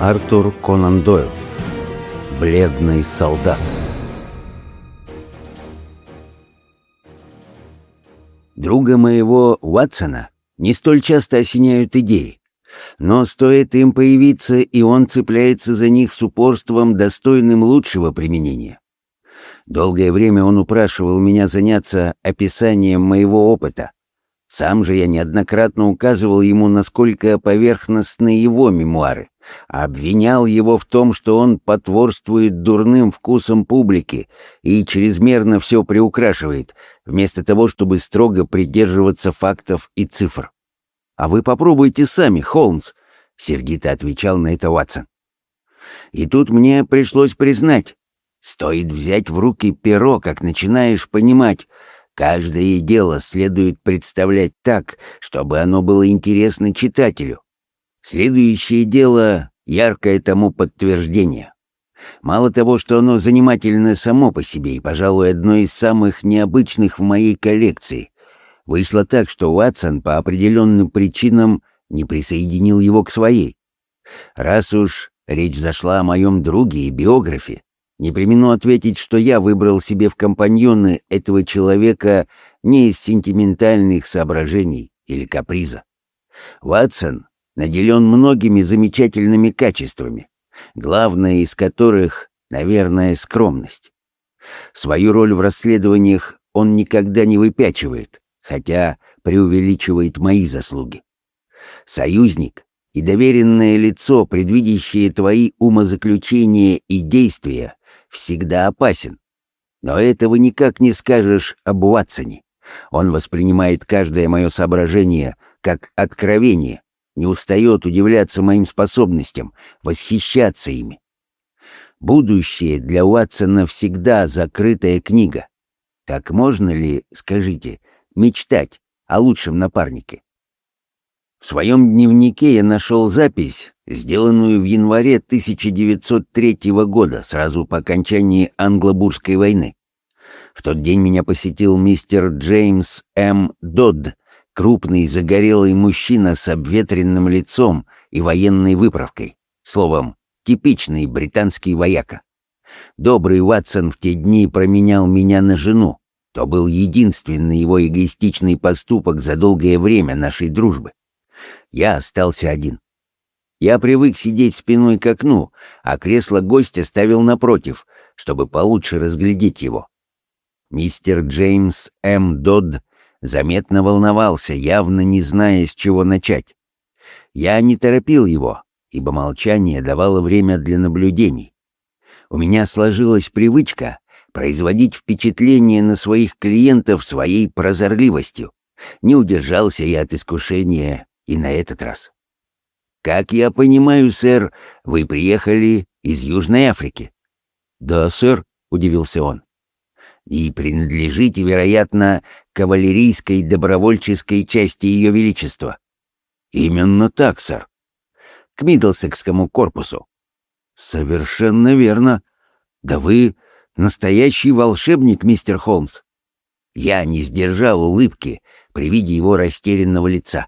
Артур Конан Дойл. Бледный солдат. Друга моего Уатсона не столь часто осеняют идеи, но стоит им появиться, и он цепляется за них с упорством, достойным лучшего применения. Долгое время он упрашивал меня заняться описанием моего опыта, сам же я неоднократно указывал ему, насколько поверхностны его мемуары, обвинял его в том, что он потворствует дурным вкусам публики и чрезмерно все приукрашивает, вместо того, чтобы строго придерживаться фактов и цифр. «А вы попробуйте сами, Холмс», — сердито отвечал на это Ватсон. И тут мне пришлось признать, стоит взять в руки перо, как начинаешь понимать, Каждое дело следует представлять так, чтобы оно было интересно читателю. Следующее дело — яркое тому подтверждение. Мало того, что оно занимательно само по себе и, пожалуй, одно из самых необычных в моей коллекции, вышло так, что Уатсон по определенным причинам не присоединил его к своей. Раз уж речь зашла о моем друге и биографе, не примену ответить, что я выбрал себе в компаньоны этого человека не из сентиментальных соображений или каприза. Ватсон наделен многими замечательными качествами, главное из которых, наверное, скромность. Свою роль в расследованиях он никогда не выпячивает, хотя преувеличивает мои заслуги. Союзник и доверенное лицо, предвидящее твои умозаключения и действия, всегда опасен. Но этого никак не скажешь об Уатсоне. Он воспринимает каждое мое соображение как откровение, не устает удивляться моим способностям, восхищаться ими. Будущее для Уатсона всегда закрытая книга. Так можно ли, скажите, мечтать о лучшем напарнике? В своем дневнике я нашел запись, сделанную в январе 1903 года, сразу по окончании Англобурской войны. В тот день меня посетил мистер Джеймс М. Додд, крупный загорелый мужчина с обветренным лицом и военной выправкой. Словом, типичный британский вояка. Добрый Ватсон в те дни променял меня на жену. То был единственный его эгоистичный поступок за долгое время нашей дружбы я остался один. Я привык сидеть спиной к окну, а кресло гостя ставил напротив, чтобы получше разглядеть его. Мистер Джеймс М. Додд заметно волновался, явно не зная, с чего начать. Я не торопил его, ибо молчание давало время для наблюдений. У меня сложилась привычка производить впечатление на своих клиентов своей прозорливостью. Не удержался я от искушения и на этот раз. «Как я понимаю, сэр, вы приехали из Южной Африки?» «Да, сэр», — удивился он. «И принадлежите, вероятно, кавалерийской добровольческой части Ее Величества?» «Именно так, сэр. К Миддлсекскому корпусу». «Совершенно верно. Да вы настоящий волшебник, мистер Холмс». Я не сдержал улыбки при виде его растерянного лица.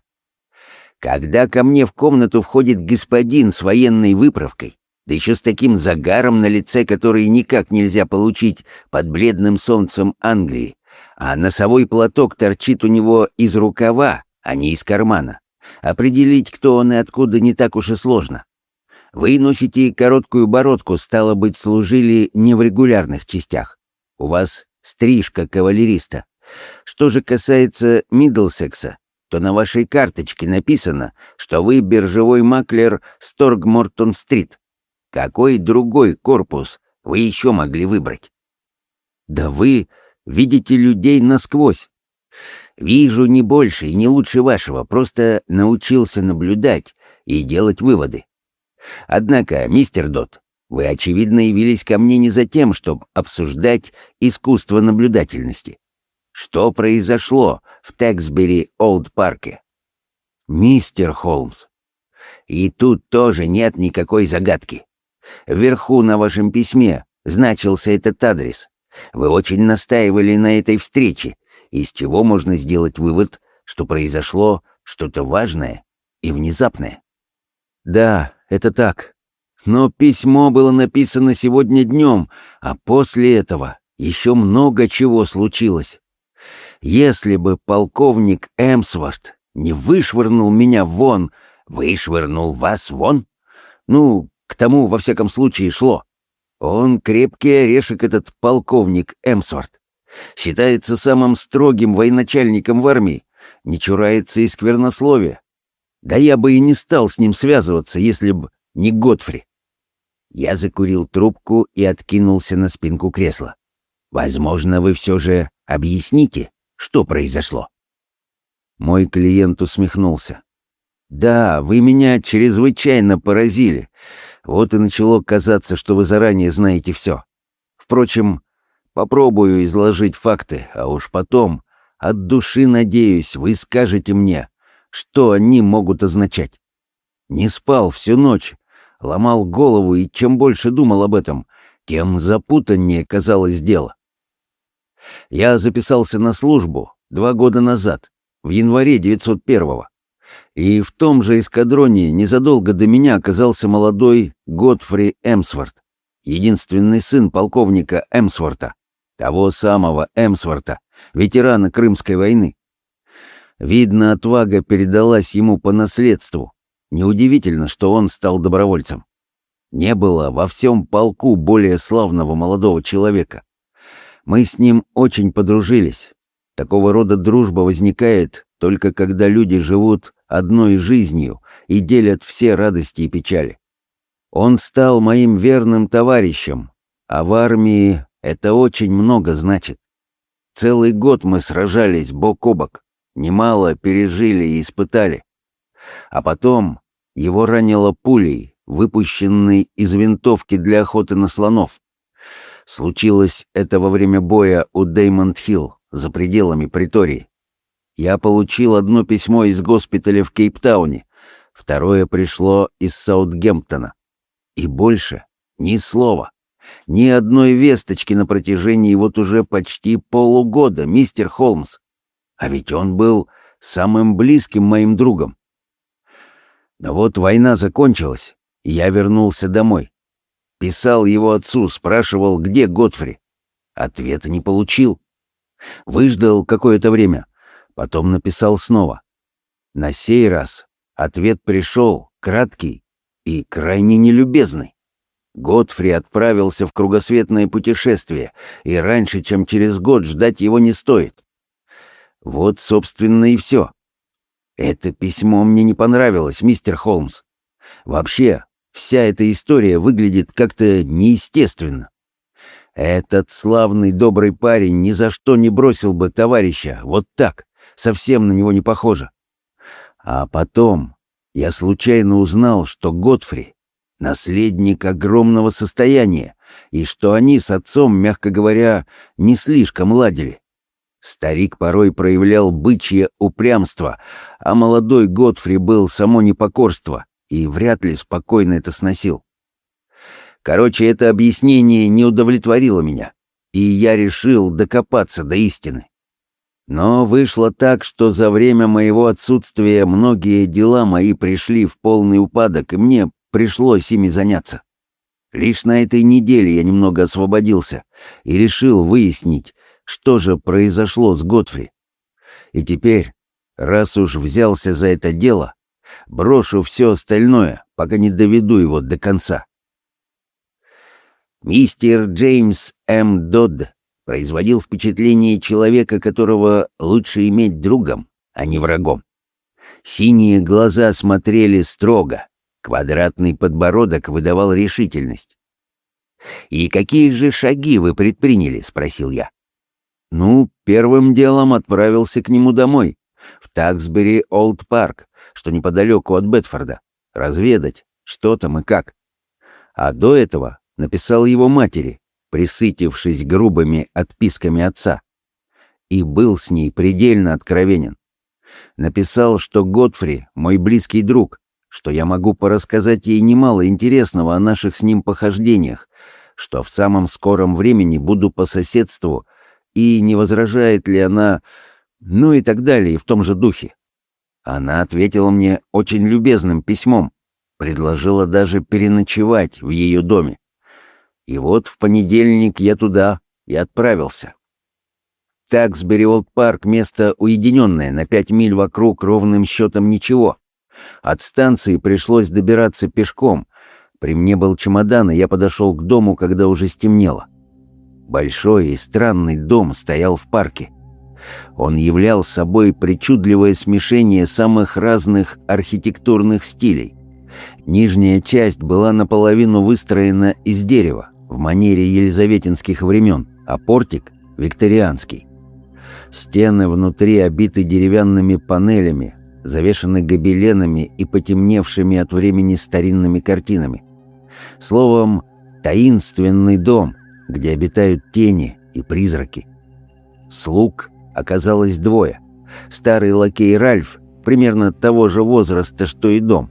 Когда ко мне в комнату входит господин с военной выправкой, да еще с таким загаром на лице, который никак нельзя получить под бледным солнцем Англии, а носовой платок торчит у него из рукава, а не из кармана. Определить, кто он и откуда, не так уж и сложно. Вы носите короткую бородку, стало быть, служили не в регулярных частях. У вас стрижка кавалериста. Что же касается Миддлсекса, то на вашей карточке написано, что вы биржевой маклер Сторгмортон-стрит. Какой другой корпус вы еще могли выбрать? Да вы видите людей насквозь. Вижу не больше и не лучше вашего, просто научился наблюдать и делать выводы. Однако, мистер Дот, вы, очевидно, явились ко мне не за тем, чтобы обсуждать искусство наблюдательности. Что произошло в Тексбери-Олд-Парке? Мистер Холмс. И тут тоже нет никакой загадки. Вверху на вашем письме значился этот адрес. Вы очень настаивали на этой встрече, из чего можно сделать вывод, что произошло что-то важное и внезапное. Да, это так. Но письмо было написано сегодня днем, а после этого еще много чего случилось. Если бы полковник Эмсворт не вышвырнул меня вон, вышвырнул вас вон, ну, к тому, во всяком случае, шло. Он крепкий орешек, этот полковник Эмсворт. Считается самым строгим военачальником в армии, не чурается и сквернословия. Да я бы и не стал с ним связываться, если б не Готфри. Я закурил трубку и откинулся на спинку кресла. Возможно, вы все же объясните, что произошло. Мой клиент усмехнулся. «Да, вы меня чрезвычайно поразили. Вот и начало казаться, что вы заранее знаете все. Впрочем, попробую изложить факты, а уж потом, от души надеюсь, вы скажете мне, что они могут означать. Не спал всю ночь, ломал голову, и чем больше думал об этом, тем запутаннее казалось дело. Я записался на службу два года назад, в январе 901-го. И в том же эскадроне незадолго до меня оказался молодой Готфри Эмсворт, единственный сын полковника Эмсворта, того самого Эмсворта, ветерана Крымской войны. Видно, отвага передалась ему по наследству. Неудивительно, что он стал добровольцем. Не было во всем полку более славного молодого человека. Мы с ним очень подружились. Такого рода дружба возникает только когда люди живут одной жизнью и делят все радости и печали. Он стал моим верным товарищем, а в армии это очень много значит. Целый год мы сражались бок о бок, немало пережили и испытали. А потом его ранило пулей, выпущенной из винтовки для охоты на слонов. Случилось это во время боя у Деймонд-Хилл за пределами притории. Я получил одно письмо из госпиталя в Кейптауне, второе пришло из Саутгемптона. И больше ни слова. Ни одной весточки на протяжении вот уже почти полугода, мистер Холмс. А ведь он был самым близким моим другом. Но вот война закончилась, и я вернулся домой. Писал его отцу, спрашивал, где Готфри. Ответа не получил. Выждал какое-то время, потом написал снова. На сей раз ответ пришел, краткий и крайне нелюбезный. Готфри отправился в кругосветное путешествие, и раньше, чем через год, ждать его не стоит. Вот, собственно, и все. Это письмо мне не понравилось, мистер Холмс. Вообще, вся эта история выглядит как-то неестественно. Этот славный добрый парень ни за что не бросил бы товарища вот так, совсем на него не похоже. А потом я случайно узнал, что Готфри — наследник огромного состояния, и что они с отцом, мягко говоря, не слишком ладили. Старик порой проявлял бычье упрямство, а молодой Готфри был само непокорство и вряд ли спокойно это сносил. Короче, это объяснение не удовлетворило меня, и я решил докопаться до истины. Но вышло так, что за время моего отсутствия многие дела мои пришли в полный упадок, и мне пришлось ими заняться. Лишь на этой неделе я немного освободился и решил выяснить, что же произошло с Готфри. И теперь, раз уж взялся за это дело, брошу все остальное, пока не доведу его до конца. Мистер Джеймс М. Додд производил впечатление человека, которого лучше иметь другом, а не врагом. Синие глаза смотрели строго, квадратный подбородок выдавал решительность. «И какие же шаги вы предприняли?» — спросил я. «Ну, первым делом отправился к нему домой, в Таксбери Олд Парк, что неподалеку от Бетфорда, разведать, что там и как. А до этого написал его матери, присытившись грубыми отписками отца. И был с ней предельно откровенен. Написал, что Готфри — мой близкий друг, что я могу порассказать ей немало интересного о наших с ним похождениях, что в самом скором времени буду по соседству, и не возражает ли она, ну и так далее, в том же духе. Она ответила мне очень любезным письмом, предложила даже переночевать в ее доме. И вот в понедельник я туда и отправился. Таксбери Олд Парк — место уединенное, на пять миль вокруг ровным счетом ничего. От станции пришлось добираться пешком. При мне был чемодан, и я подошел к дому, когда уже стемнело. Большой и странный дом стоял в парке. Он являл собой причудливое смешение самых разных архитектурных стилей. Нижняя часть была наполовину выстроена из дерева, в манере елизаветинских времен, а портик — викторианский. Стены внутри обиты деревянными панелями, завешаны гобеленами и потемневшими от времени старинными картинами. Словом, таинственный дом, где обитают тени и призраки. Слуг оказалось двое. Старый лакей Ральф, примерно того же возраста, что и дом,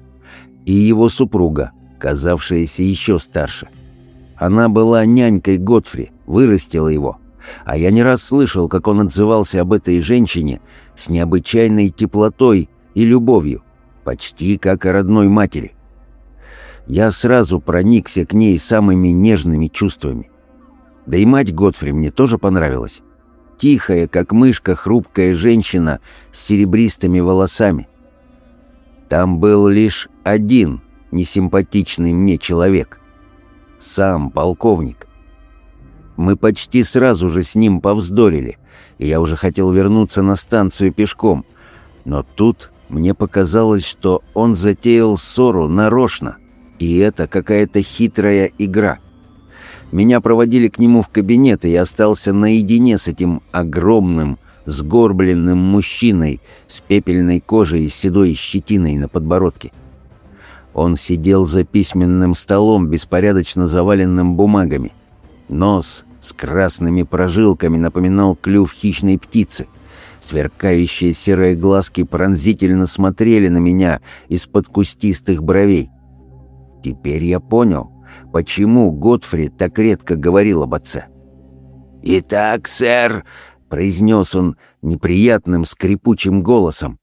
и его супруга, казавшаяся еще старше. Она была нянькой Готфри, вырастила его — а я не раз слышал, как он отзывался об этой женщине с необычайной теплотой и любовью, почти как о родной матери. Я сразу проникся к ней самыми нежными чувствами. Да и мать Готфри мне тоже понравилась. Тихая, как мышка, хрупкая женщина с серебристыми волосами. Там был лишь один несимпатичный мне человек. Сам полковник. Мы почти сразу же с ним повздорили, и я уже хотел вернуться на станцию пешком. Но тут мне показалось, что он затеял ссору нарочно, и это какая-то хитрая игра. Меня проводили к нему в кабинет, и я остался наедине с этим огромным, сгорбленным мужчиной с пепельной кожей и седой щетиной на подбородке. Он сидел за письменным столом, беспорядочно заваленным бумагами. Нос с красными прожилками напоминал клюв хищной птицы. Сверкающие серые глазки пронзительно смотрели на меня из-под кустистых бровей. Теперь я понял, почему Готфри так редко говорил об отце. «Итак, сэр», — произнес он неприятным скрипучим голосом,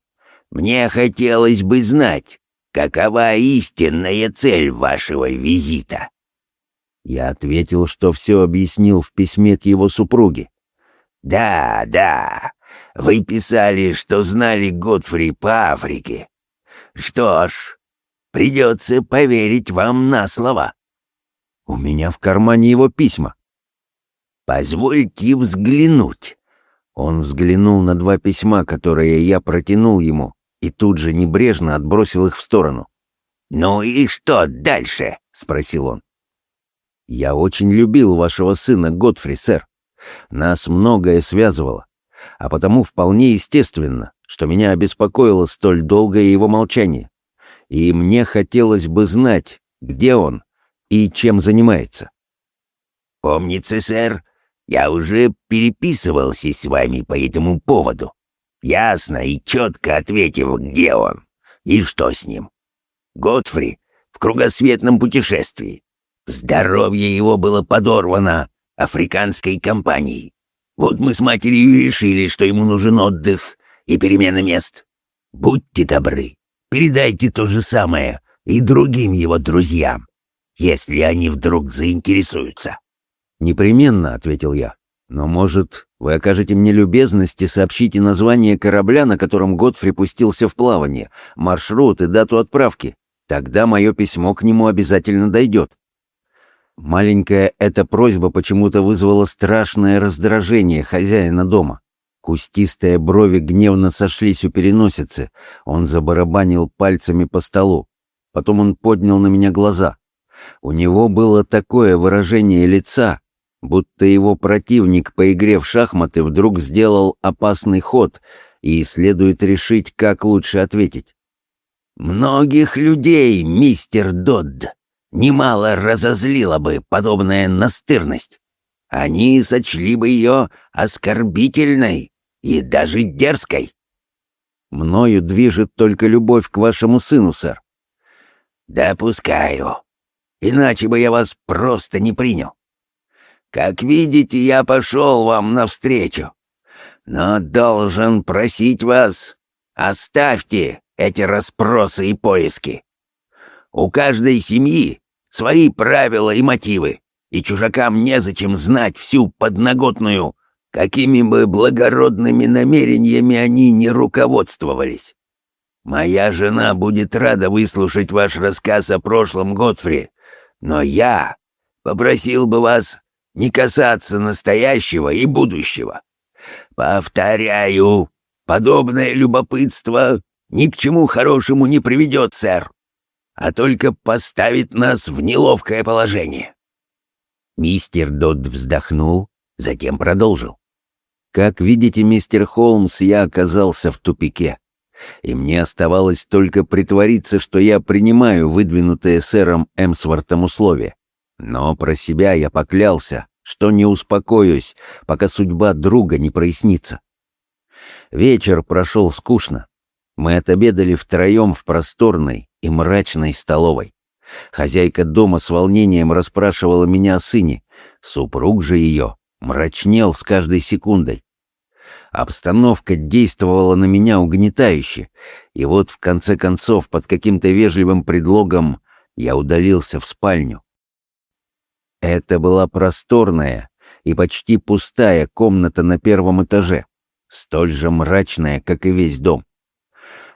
«мне хотелось бы знать, какова истинная цель вашего визита?» Я ответил, что все объяснил в письме к его супруге. «Да, да, вы писали, что знали Готфри по Африке. Что ж, придется поверить вам на слово. У меня в кармане его письма. Позвольте взглянуть». Он взглянул на два письма, которые я протянул ему, и тут же небрежно отбросил их в сторону. «Ну и что дальше?» — спросил он. «Я очень любил вашего сына Готфри, сэр. Нас многое связывало, а потому вполне естественно, что меня обеспокоило столь долгое его молчание. И мне хотелось бы знать, где он и чем занимается». «Помнится, сэр, я уже переписывался с вами по этому поводу, ясно и четко ответив, где он и что с ним. Готфри в кругосветном путешествии. Здоровье его было подорвано африканской компанией. Вот мы с матерью решили, что ему нужен отдых и перемена мест. Будьте добры, передайте то же самое и другим его друзьям, если они вдруг заинтересуются». «Непременно», — ответил я. «Но, может, вы окажете мне любезность и сообщите название корабля, на котором Готфри пустился в плавание, маршрут и дату отправки. Тогда мое письмо к нему обязательно дойдет». Маленькая эта просьба почему-то вызвала страшное раздражение хозяина дома. Кустистые брови гневно сошлись у переносицы. Он забарабанил пальцами по столу. Потом он поднял на меня глаза. У него было такое выражение лица, будто его противник по игре в шахматы вдруг сделал опасный ход, и следует решить, как лучше ответить. «Многих людей, мистер Додд, немало разозлила бы подобная настырность. Они сочли бы ее оскорбительной и даже дерзкой. Мною движет только любовь к вашему сыну, сэр. Допускаю. Иначе бы я вас просто не принял. Как видите, я пошел вам навстречу. Но должен просить вас, оставьте эти расспросы и поиски. У каждой семьи свои правила и мотивы, и чужакам незачем знать всю подноготную, какими бы благородными намерениями они не руководствовались. Моя жена будет рада выслушать ваш рассказ о прошлом Готфри, но я попросил бы вас не касаться настоящего и будущего. Повторяю, подобное любопытство ни к чему хорошему не приведет, сэр, а только поставит нас в неловкое положение. Мистер Додд вздохнул, затем продолжил. Как видите, мистер Холмс, я оказался в тупике и мне оставалось только притвориться, что я принимаю выдвинутые сэром Эмсвортом условия. Но про себя я поклялся, что не успокоюсь, пока судьба друга не прояснится. Вечер прошел скучно. Мы отобедали втроем в просторной и мрачной столовой. Хозяйка дома с волнением расспрашивала меня о сыне. Супруг же ее мрачнел с каждой секундой. Обстановка действовала на меня угнетающе, и вот в конце концов под каким-то вежливым предлогом я удалился в спальню. Это была просторная и почти пустая комната на первом этаже, столь же мрачная, как и весь дом.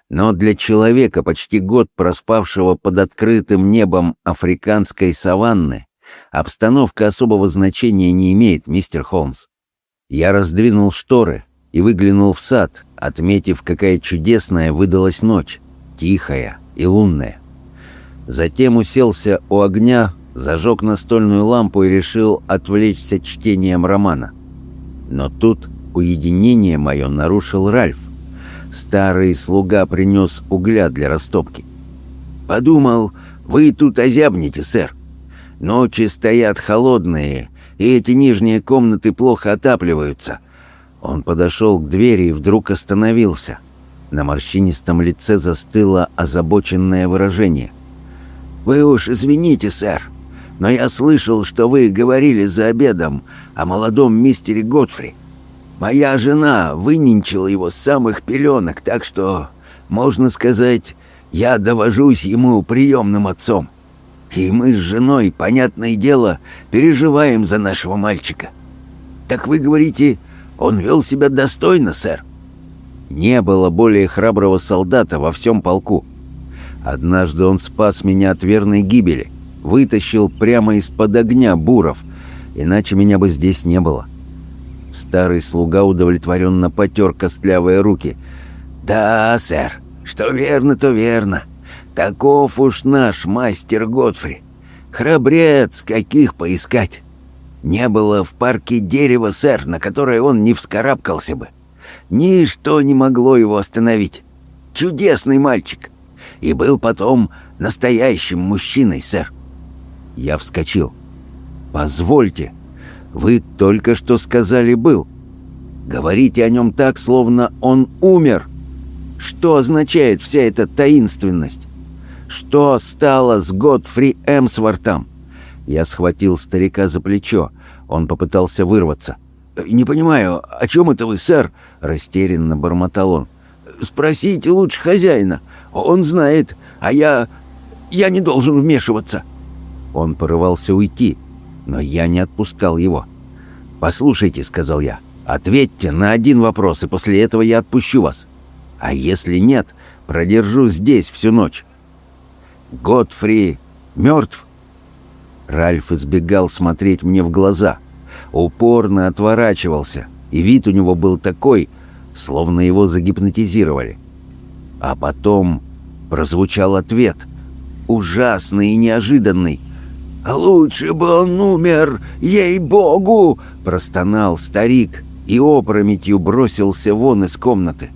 Но для человека, почти год проспавшего под открытым небом африканской саванны, обстановка особого значения не имеет, мистер Холмс. Я раздвинул шторы, и выглянул в сад, отметив, какая чудесная выдалась ночь, тихая и лунная. Затем уселся у огня, зажег настольную лампу и решил отвлечься чтением романа. Но тут уединение мое нарушил Ральф. Старый слуга принес угля для растопки. «Подумал, вы тут озябнете, сэр. Ночи стоят холодные, и эти нижние комнаты плохо отапливаются». Он подошел к двери и вдруг остановился. На морщинистом лице застыло озабоченное выражение. «Вы уж извините, сэр, но я слышал, что вы говорили за обедом о молодом мистере Готфри. Моя жена выненчила его с самых пеленок, так что, можно сказать, я довожусь ему приемным отцом. И мы с женой, понятное дело, переживаем за нашего мальчика. Так вы говорите, он вел себя достойно, сэр. Не было более храброго солдата во всем полку. Однажды он спас меня от верной гибели, вытащил прямо из-под огня буров, иначе меня бы здесь не было. Старый слуга удовлетворенно потер костлявые руки. «Да, сэр, что верно, то верно. Таков уж наш мастер Готфри. Храбрец, каких поискать. Не было в парке дерева, сэр, на которое он не вскарабкался бы. Ничто не могло его остановить. Чудесный мальчик. И был потом настоящим мужчиной, сэр. Я вскочил. «Позвольте, вы только что сказали «был». Говорите о нем так, словно он умер. Что означает вся эта таинственность? Что стало с Готфри Эмсвортом? Я схватил старика за плечо. Он попытался вырваться. «Не понимаю, о чем это вы, сэр?» — растерянно бормотал он. «Спросите лучше хозяина. Он знает, а я... я не должен вмешиваться». Он порывался уйти, но я не отпускал его. «Послушайте», — сказал я, — «ответьте на один вопрос, и после этого я отпущу вас. А если нет, продержу здесь всю ночь». «Готфри мертв?» Ральф избегал смотреть мне в глаза, упорно отворачивался, и вид у него был такой, словно его загипнотизировали. А потом прозвучал ответ, ужасный и неожиданный. «Лучше бы он умер, ей-богу!» — простонал старик и опрометью бросился вон из комнаты.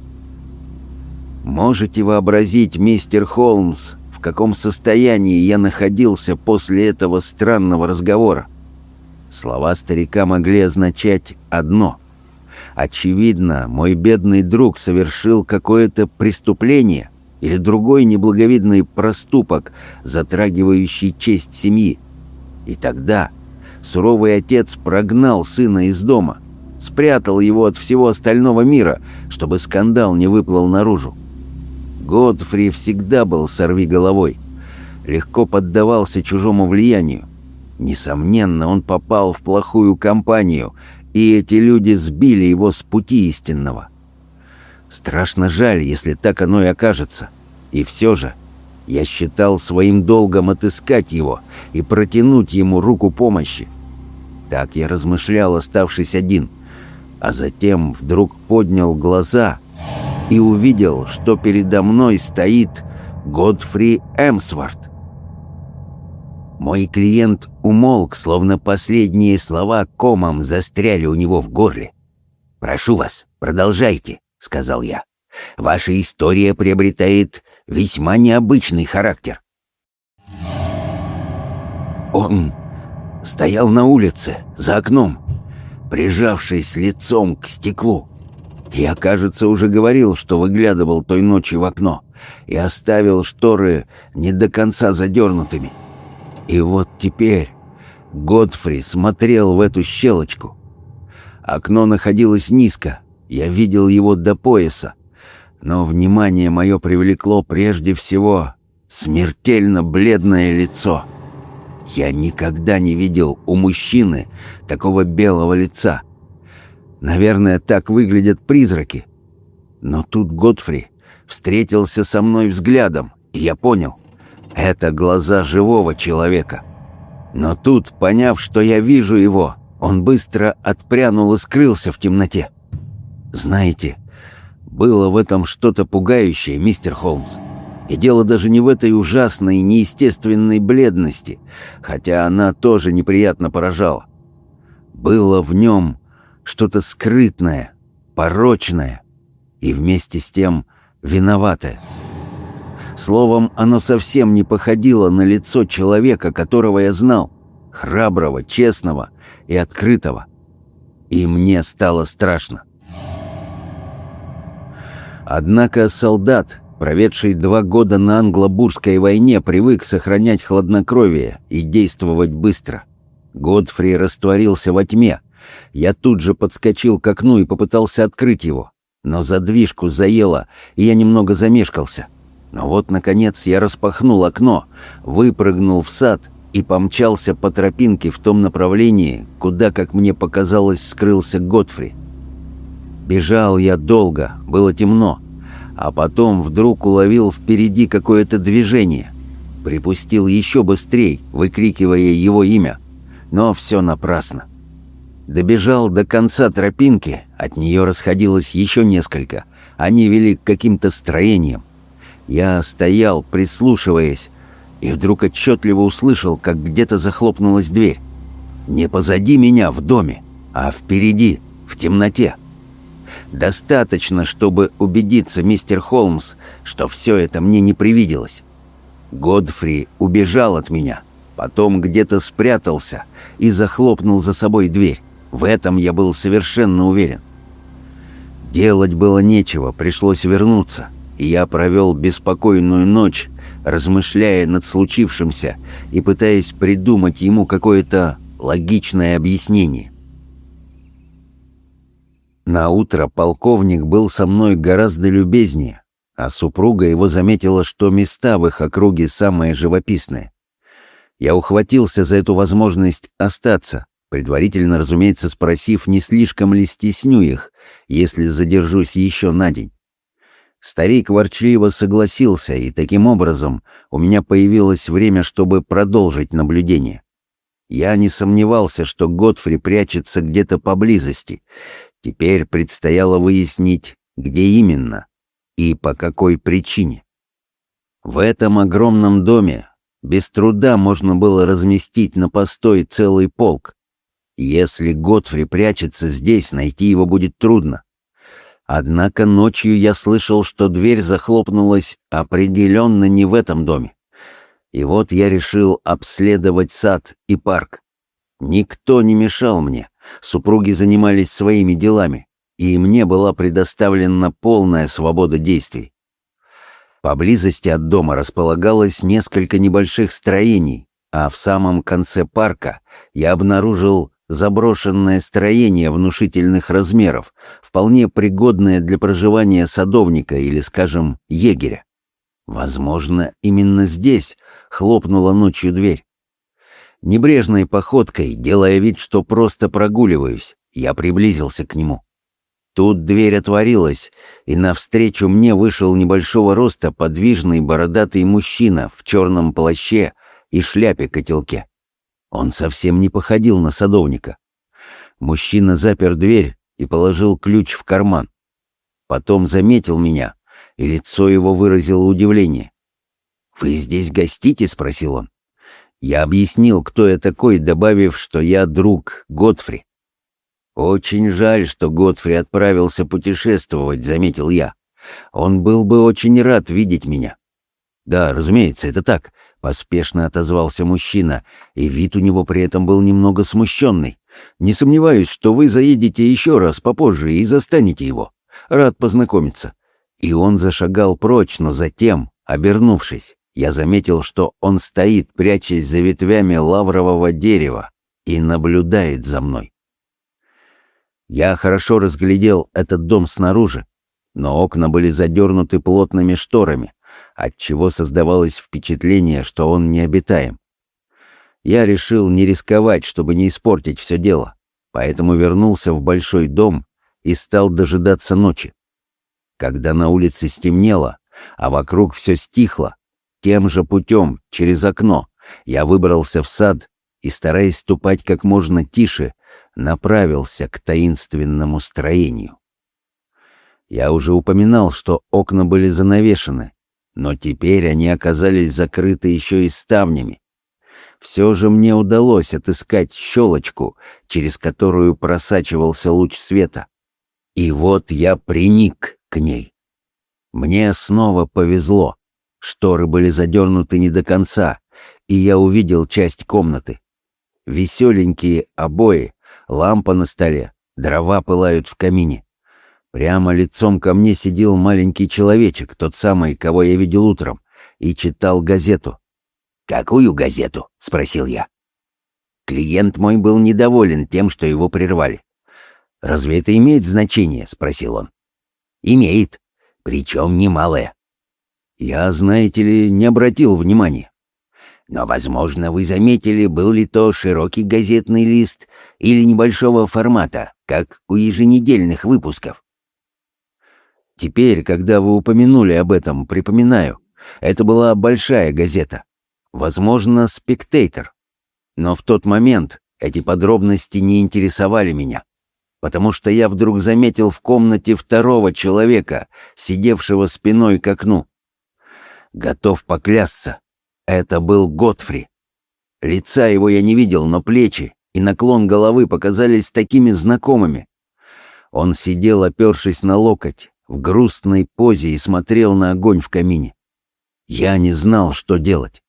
Можете вообразить, мистер Холмс, каком состоянии я находился после этого странного разговора. Слова старика могли означать одно. Очевидно, мой бедный друг совершил какое-то преступление или другой неблаговидный проступок, затрагивающий честь семьи. И тогда суровый отец прогнал сына из дома, спрятал его от всего остального мира, чтобы скандал не выплыл наружу. Годфри всегда был сорви головой. легко поддавался чужому влиянию. Несомненно, он попал в плохую компанию, и эти люди сбили его с пути истинного. Страшно жаль, если так оно и окажется. И все же я считал своим долгом отыскать его и протянуть ему руку помощи. Так я размышлял, оставшись один, а затем вдруг поднял глаза и увидел, что передо мной стоит Годфри Эмсворт. Мой клиент умолк, словно последние слова комом застряли у него в горле. «Прошу вас, продолжайте», — сказал я. «Ваша история приобретает весьма необычный характер». Он стоял на улице, за окном, прижавшись лицом к стеклу. Я, кажется, уже говорил, что выглядывал той ночью в окно и оставил шторы не до конца задернутыми. И вот теперь Годфри смотрел в эту щелочку. Окно находилось низко, я видел его до пояса, но внимание мое привлекло прежде всего смертельно бледное лицо. Я никогда не видел у мужчины такого белого лица. Наверное, так выглядят призраки. Но тут Годфри встретился со мной взглядом, и я понял — это глаза живого человека. Но тут, поняв, что я вижу его, он быстро отпрянул и скрылся в темноте. Знаете, было в этом что-то пугающее, мистер Холмс. И дело даже не в этой ужасной, неестественной бледности, хотя она тоже неприятно поражала. Было в нем что-то скрытное, порочное и вместе с тем виноватое. Словом, оно совсем не походило на лицо человека, которого я знал, храброго, честного и открытого. И мне стало страшно. Однако солдат, проведший два года на англо-бурской войне, привык сохранять хладнокровие и действовать быстро. Годфри растворился во тьме. Я тут же подскочил к окну и попытался открыть его. Но задвижку заело, и я немного замешкался. Но вот, наконец, я распахнул окно, выпрыгнул в сад и помчался по тропинке в том направлении, куда, как мне показалось, скрылся Годфри. Бежал я долго, было темно, а потом вдруг уловил впереди какое-то движение. Припустил еще быстрей, выкрикивая его имя, но все напрасно. Добежал до конца тропинки, от нее расходилось еще несколько, они вели к каким-то строениям. Я стоял, прислушиваясь, и вдруг отчетливо услышал, как где-то захлопнулась дверь. Не позади меня в доме, а впереди, в темноте. Достаточно, чтобы убедиться, мистер Холмс, что все это мне не привиделось. Годфри убежал от меня, потом где-то спрятался и захлопнул за собой дверь. В этом я был совершенно уверен. Делать было нечего, пришлось вернуться, и я провел беспокойную ночь, размышляя над случившимся и пытаясь придумать ему какое-то логичное объяснение. На утро полковник был со мной гораздо любезнее, а супруга его заметила, что места в их округе самые живописные. Я ухватился за эту возможность остаться, предварительно, разумеется, спросив, не слишком ли стесню их, если задержусь еще на день. Старик ворчливо согласился, и таким образом у меня появилось время, чтобы продолжить наблюдение. Я не сомневался, что Готфри прячется где-то поблизости, Теперь предстояло выяснить, где именно и по какой причине. В этом огромном доме без труда можно было разместить на постой целый полк. Если Готфри прячется здесь, найти его будет трудно. Однако ночью я слышал, что дверь захлопнулась определенно не в этом доме. И вот я решил обследовать сад и парк. Никто не мешал мне. Супруги занимались своими делами, и мне была предоставлена полная свобода действий. Поблизости от дома располагалось несколько небольших строений, а в самом конце парка я обнаружил заброшенное строение внушительных размеров, вполне пригодное для проживания садовника или, скажем, егеря. Возможно, именно здесь хлопнула ночью дверь. Небрежной походкой, делая вид, что просто прогуливаюсь, я приблизился к нему. Тут дверь отворилась, и навстречу мне вышел небольшого роста подвижный бородатый мужчина в черном плаще и шляпе-котелке. Он совсем не походил на садовника. Мужчина запер дверь и положил ключ в карман. Потом заметил меня, и лицо его выразило удивление. «Вы здесь гостите?» — спросил он. Я объяснил, кто я такой, добавив, что я друг Готфри. «Очень жаль, что Готфри отправился путешествовать», — заметил я. «Он был бы очень рад видеть меня». «Да, разумеется, это так», — поспешно отозвался мужчина, и вид у него при этом был немного смущенный. «Не сомневаюсь, что вы заедете еще раз попозже и застанете его. Рад познакомиться». И он зашагал прочь, но затем, обернувшись, я заметил, что он стоит, прячась за ветвями лаврового дерева, и наблюдает за мной. Я хорошо разглядел этот дом снаружи, но окна были задернуты плотными шторами, отчего создавалось впечатление, что он необитаем. Я решил не рисковать, чтобы не испортить все дело, поэтому вернулся в большой дом и стал дожидаться ночи. Когда на улице стемнело, а вокруг все стихло, тем же путем, через окно, я выбрался в сад и, стараясь ступать как можно тише, направился к таинственному строению. Я уже упоминал, что окна были занавешены, но теперь они оказались закрыты еще и ставнями. Все же мне удалось отыскать щелочку, через которую просачивался луч света. И вот я приник к ней. Мне снова повезло. Шторы были задернуты не до конца, и я увидел часть комнаты. Веселенькие обои, лампа на столе, дрова пылают в камине. Прямо лицом ко мне сидел маленький человечек, тот самый, кого я видел утром, и читал газету. «Какую газету?» — спросил я. Клиент мой был недоволен тем, что его прервали. «Разве это имеет значение?» — спросил он. «Имеет, причем немалое». Я, знаете ли, не обратил внимания. Но, возможно, вы заметили, был ли то широкий газетный лист или небольшого формата, как у еженедельных выпусков. Теперь, когда вы упомянули об этом, припоминаю, это была большая газета. Возможно, «Спектейтор». Но в тот момент эти подробности не интересовали меня, потому что я вдруг заметил в комнате второго человека, сидевшего спиной к окну. Готов поклясться, это был Готфри. Лица его я не видел, но плечи и наклон головы показались такими знакомыми. Он сидел, опершись на локоть, в грустной позе и смотрел на огонь в камине. Я не знал, что делать.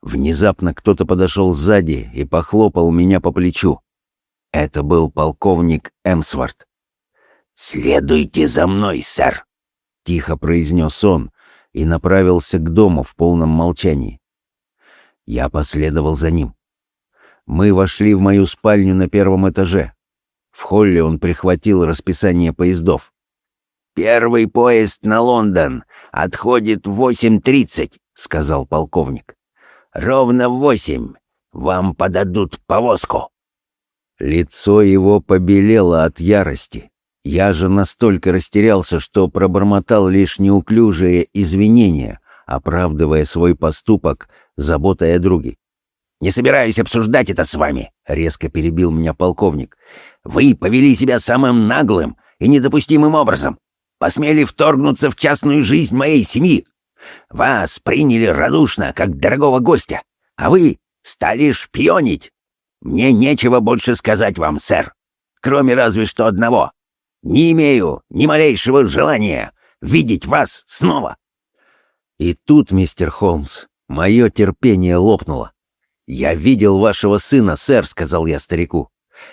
Внезапно кто-то подошел сзади и похлопал меня по плечу. Это был полковник Эмсворт. «Следуйте за мной, сэр», — тихо произнес он, и направился к дому в полном молчании. Я последовал за ним. Мы вошли в мою спальню на первом этаже. В холле он прихватил расписание поездов. «Первый поезд на Лондон отходит в 8.30», — сказал полковник. «Ровно в восемь вам подадут повозку». Лицо его побелело от ярости. Я же настолько растерялся, что пробормотал лишь неуклюжие извинения, оправдывая свой поступок заботой о друге. «Не собираюсь обсуждать это с вами», — резко перебил меня полковник. «Вы повели себя самым наглым и недопустимым образом. Посмели вторгнуться в частную жизнь моей семьи. Вас приняли радушно, как дорогого гостя, а вы стали шпионить. Мне нечего больше сказать вам, сэр, кроме разве что одного. Не имею ни малейшего желания видеть вас снова. И тут, мистер Холмс, мое терпение лопнуло. «Я видел вашего сына, сэр», — сказал я старику,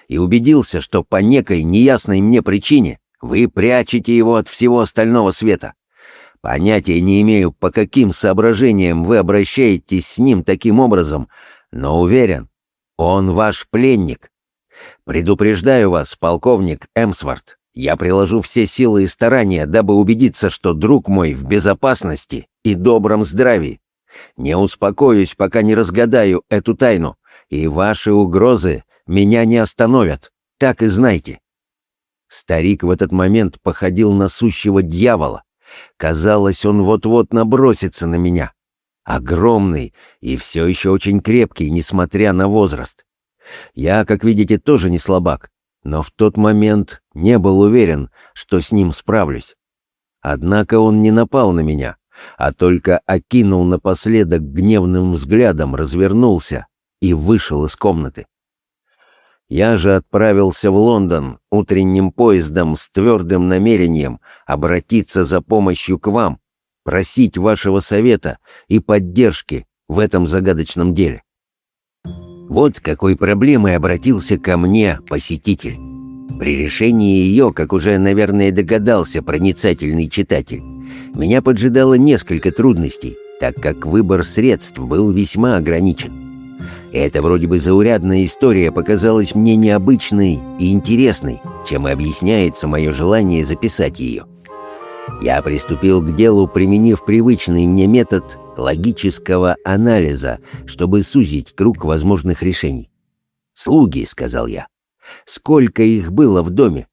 «и убедился, что по некой неясной мне причине вы прячете его от всего остального света. Понятия не имею, по каким соображениям вы обращаетесь с ним таким образом, но уверен, он ваш пленник. Предупреждаю вас, полковник Эмсворт, я приложу все силы и старания, дабы убедиться, что друг мой в безопасности и добром здравии. Не успокоюсь, пока не разгадаю эту тайну, и ваши угрозы меня не остановят, так и знайте». Старик в этот момент походил на сущего дьявола. Казалось, он вот-вот набросится на меня. Огромный и все еще очень крепкий, несмотря на возраст. Я, как видите, тоже не слабак, но в тот момент не был уверен, что с ним справлюсь. Однако он не напал на меня, а только окинул напоследок гневным взглядом, развернулся и вышел из комнаты. Я же отправился в Лондон утренним поездом с твердым намерением обратиться за помощью к вам, просить вашего совета и поддержки в этом загадочном деле. Вот с какой проблемой обратился ко мне посетитель. При решении ее, как уже, наверное, догадался проницательный читатель, меня поджидало несколько трудностей, так как выбор средств был весьма ограничен. Эта вроде бы заурядная история показалась мне необычной и интересной, чем и объясняется мое желание записать ее. Я приступил к делу, применив привычный мне метод логического анализа, чтобы сузить круг возможных решений. «Слуги», — сказал я. «Сколько их было в доме?»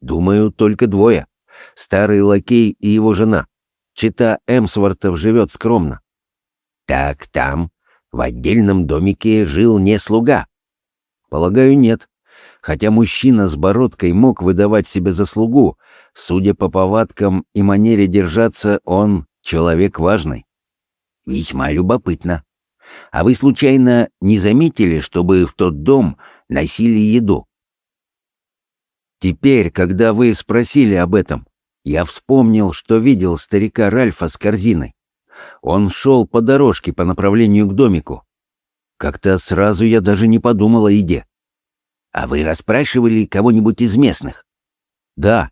«Думаю, только двое. Старый лакей и его жена. Чита Эмсвортов живет скромно». «Так, там в отдельном домике жил не слуга? Полагаю, нет. Хотя мужчина с бородкой мог выдавать себя за слугу, судя по повадкам и манере держаться, он человек важный. Весьма любопытно. А вы случайно не заметили, чтобы в тот дом носили еду? Теперь, когда вы спросили об этом, я вспомнил, что видел старика Ральфа с корзиной. Он шел по дорожке по направлению к домику. Как-то сразу я даже не подумал о еде. А вы расспрашивали кого-нибудь из местных? Да,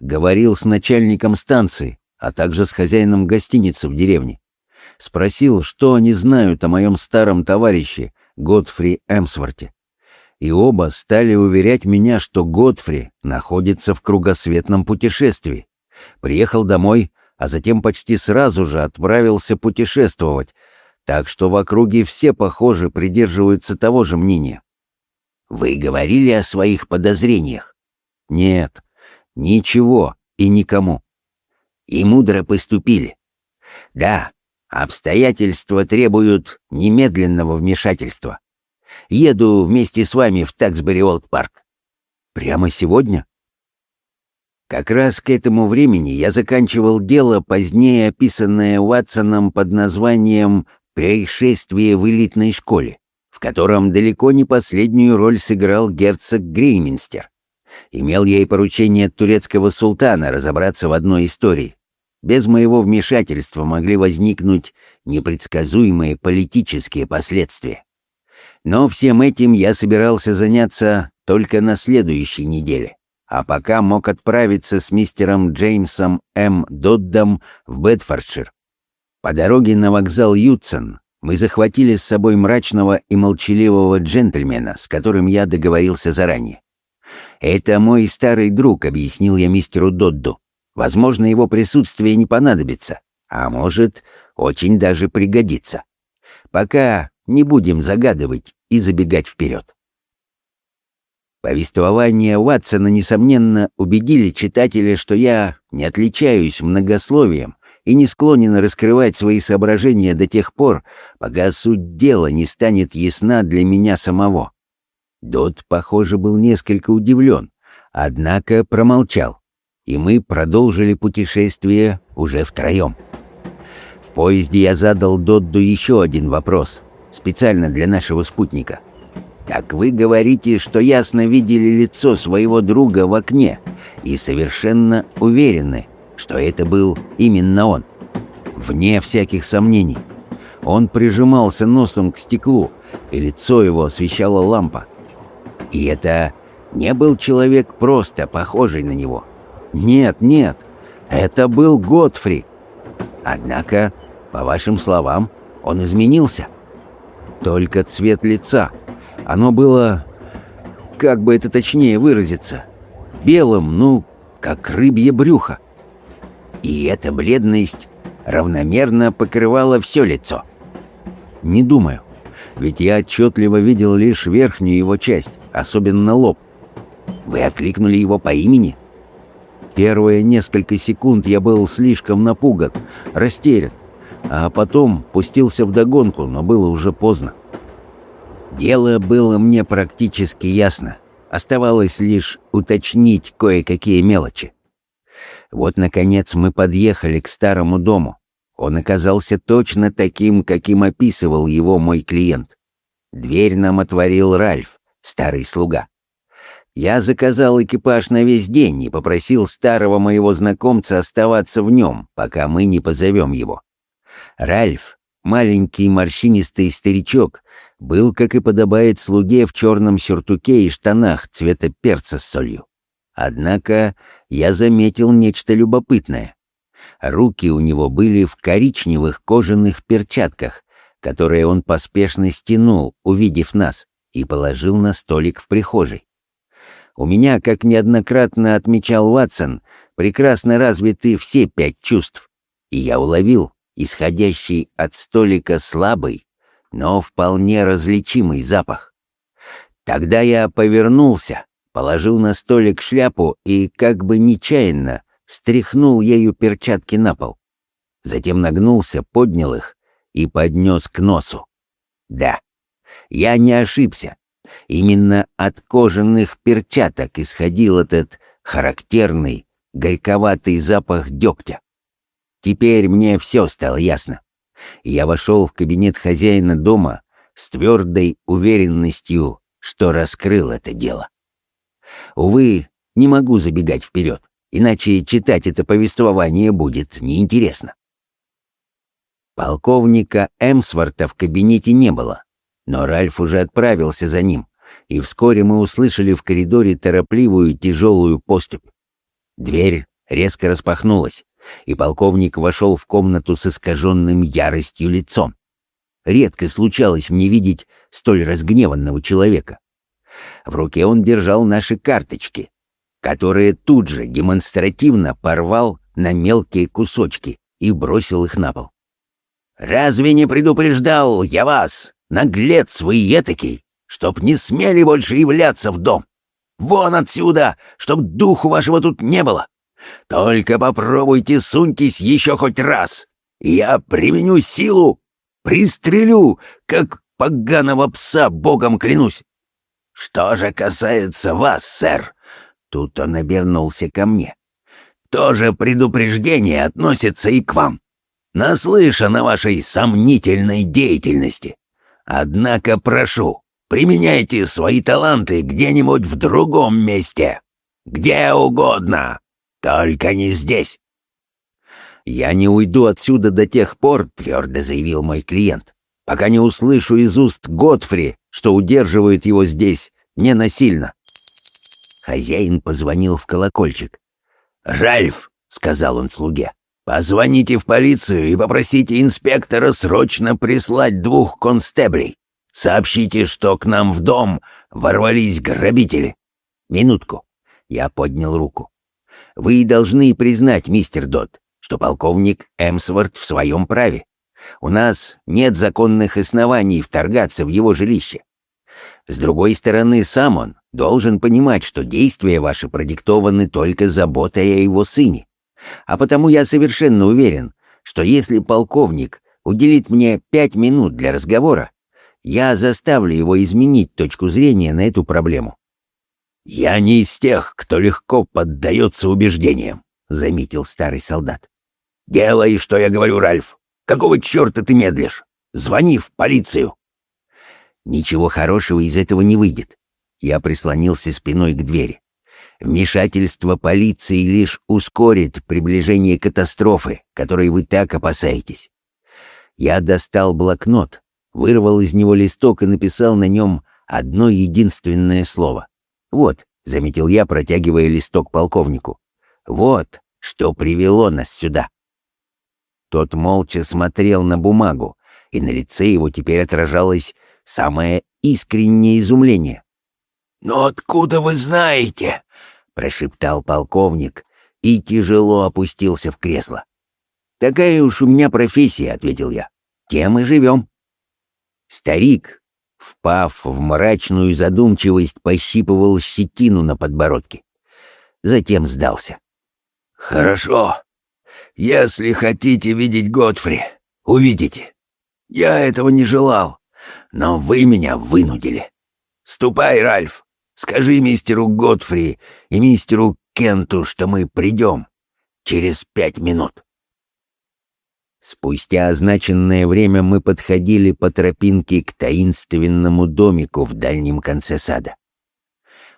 говорил с начальником станции, а также с хозяином гостиницы в деревне. Спросил, что они знают о моем старом товарище Годфри Эмсворте. И оба стали уверять меня, что Годфри находится в кругосветном путешествии. Приехал домой, а затем почти сразу же отправился путешествовать, так что в округе все, похоже, придерживаются того же мнения. Вы говорили о своих подозрениях? Нет, ничего и никому. И мудро поступили. Да, обстоятельства требуют немедленного вмешательства. Еду вместе с вами в Таксбери-Олд-Парк. Прямо сегодня? Как раз к этому времени я заканчивал дело, позднее описанное Уатсоном под названием «Происшествие в элитной школе», в котором далеко не последнюю роль сыграл герцог Грейминстер. Имел я и поручение турецкого султана разобраться в одной истории. Без моего вмешательства могли возникнуть непредсказуемые политические последствия. Но всем этим я собирался заняться только на следующей неделе а пока мог отправиться с мистером Джеймсом М. Доддом в Бетфордшир. По дороге на вокзал Ютсон мы захватили с собой мрачного и молчаливого джентльмена, с которым я договорился заранее. «Это мой старый друг», — объяснил я мистеру Додду. «Возможно, его присутствие не понадобится, а может, очень даже пригодится. Пока не будем загадывать и забегать вперед». Повествования Уатсона, несомненно, убедили читателя, что я не отличаюсь многословием и не склонен раскрывать свои соображения до тех пор, пока суть дела не станет ясна для меня самого. Дот, похоже, был несколько удивлен, однако промолчал, и мы продолжили путешествие уже втроем. В поезде я задал Додду еще один вопрос, специально для нашего спутника — «Так вы говорите, что ясно видели лицо своего друга в окне и совершенно уверены, что это был именно он. Вне всяких сомнений. Он прижимался носом к стеклу, и лицо его освещала лампа. И это не был человек просто похожий на него. Нет, нет, это был Готфри. Однако, по вашим словам, он изменился. Только цвет лица — оно было, как бы это точнее выразиться, белым, ну, как рыбье брюхо. И эта бледность равномерно покрывала все лицо. Не думаю, ведь я отчетливо видел лишь верхнюю его часть, особенно лоб. Вы окликнули его по имени? Первые несколько секунд я был слишком напуган, растерян, а потом пустился в догонку, но было уже поздно. Дело было мне практически ясно. Оставалось лишь уточнить кое-какие мелочи. Вот, наконец, мы подъехали к старому дому. Он оказался точно таким, каким описывал его мой клиент. Дверь нам отворил Ральф, старый слуга. Я заказал экипаж на весь день и попросил старого моего знакомца оставаться в нем, пока мы не позовем его. Ральф, маленький морщинистый старичок, был, как и подобает слуге, в черном сюртуке и штанах цвета перца с солью. Однако я заметил нечто любопытное. Руки у него были в коричневых кожаных перчатках, которые он поспешно стянул, увидев нас, и положил на столик в прихожей. У меня, как неоднократно отмечал Ватсон, прекрасно развиты все пять чувств, и я уловил исходящий от столика слабый, но вполне различимый запах. Тогда я повернулся, положил на столик шляпу и, как бы нечаянно, стряхнул ею перчатки на пол. Затем нагнулся, поднял их и поднес к носу. Да, я не ошибся. Именно от кожаных перчаток исходил этот характерный, горьковатый запах дегтя. Теперь мне все стало ясно. Я вошел в кабинет хозяина дома с твердой уверенностью, что раскрыл это дело. Увы, не могу забегать вперед, иначе читать это повествование будет неинтересно. Полковника Эмсворта в кабинете не было, но Ральф уже отправился за ним, и вскоре мы услышали в коридоре торопливую тяжелую поступь. Дверь резко распахнулась, и полковник вошел в комнату с искаженным яростью лицом. Редко случалось мне видеть столь разгневанного человека. В руке он держал наши карточки, которые тут же демонстративно порвал на мелкие кусочки и бросил их на пол. «Разве не предупреждал я вас, наглец вы этакий, чтоб не смели больше являться в дом? Вон отсюда, чтоб духу вашего тут не было! Только попробуйте суньтесь еще хоть раз. Я применю силу, пристрелю, как поганого пса, богом клянусь. Что же касается вас, сэр, тут он обернулся ко мне. Тоже предупреждение относится и к вам. Наслышан о вашей сомнительной деятельности. Однако прошу, применяйте свои таланты где-нибудь в другом месте. Где угодно. Только не здесь. Я не уйду отсюда до тех пор, твердо заявил мой клиент, пока не услышу из уст Готфри, что удерживает его здесь ненасильно. Хозяин позвонил в колокольчик. «Ральф», — сказал он слуге, — «позвоните в полицию и попросите инспектора срочно прислать двух констеблей. Сообщите, что к нам в дом ворвались грабители». «Минутку». Я поднял руку. Вы должны признать, мистер Дот, что полковник Эмсворт в своем праве. У нас нет законных оснований вторгаться в его жилище. С другой стороны, сам он должен понимать, что действия ваши продиктованы только заботой о его сыне. А потому я совершенно уверен, что если полковник уделит мне пять минут для разговора, я заставлю его изменить точку зрения на эту проблему. «Я не из тех, кто легко поддается убеждениям», — заметил старый солдат. «Делай, что я говорю, Ральф. Какого черта ты медлишь? Звони в полицию». Ничего хорошего из этого не выйдет. Я прислонился спиной к двери. Вмешательство полиции лишь ускорит приближение катастрофы, которой вы так опасаетесь. Я достал блокнот, вырвал из него листок и написал на нем одно единственное слово. «Вот», — заметил я, протягивая листок полковнику, — «вот, что привело нас сюда». Тот молча смотрел на бумагу, и на лице его теперь отражалось самое искреннее изумление. «Но откуда вы знаете?» — прошептал полковник и тяжело опустился в кресло. «Такая уж у меня профессия», — ответил я. «Тем и живем». Старик, впав в мрачную задумчивость, пощипывал щетину на подбородке. Затем сдался. «Хорошо. Если хотите видеть Готфри, увидите. Я этого не желал, но вы меня вынудили. Ступай, Ральф, скажи мистеру Готфри и мистеру Кенту, что мы придем через пять минут». Спустя означенное время мы подходили по тропинке к таинственному домику в дальнем конце сада.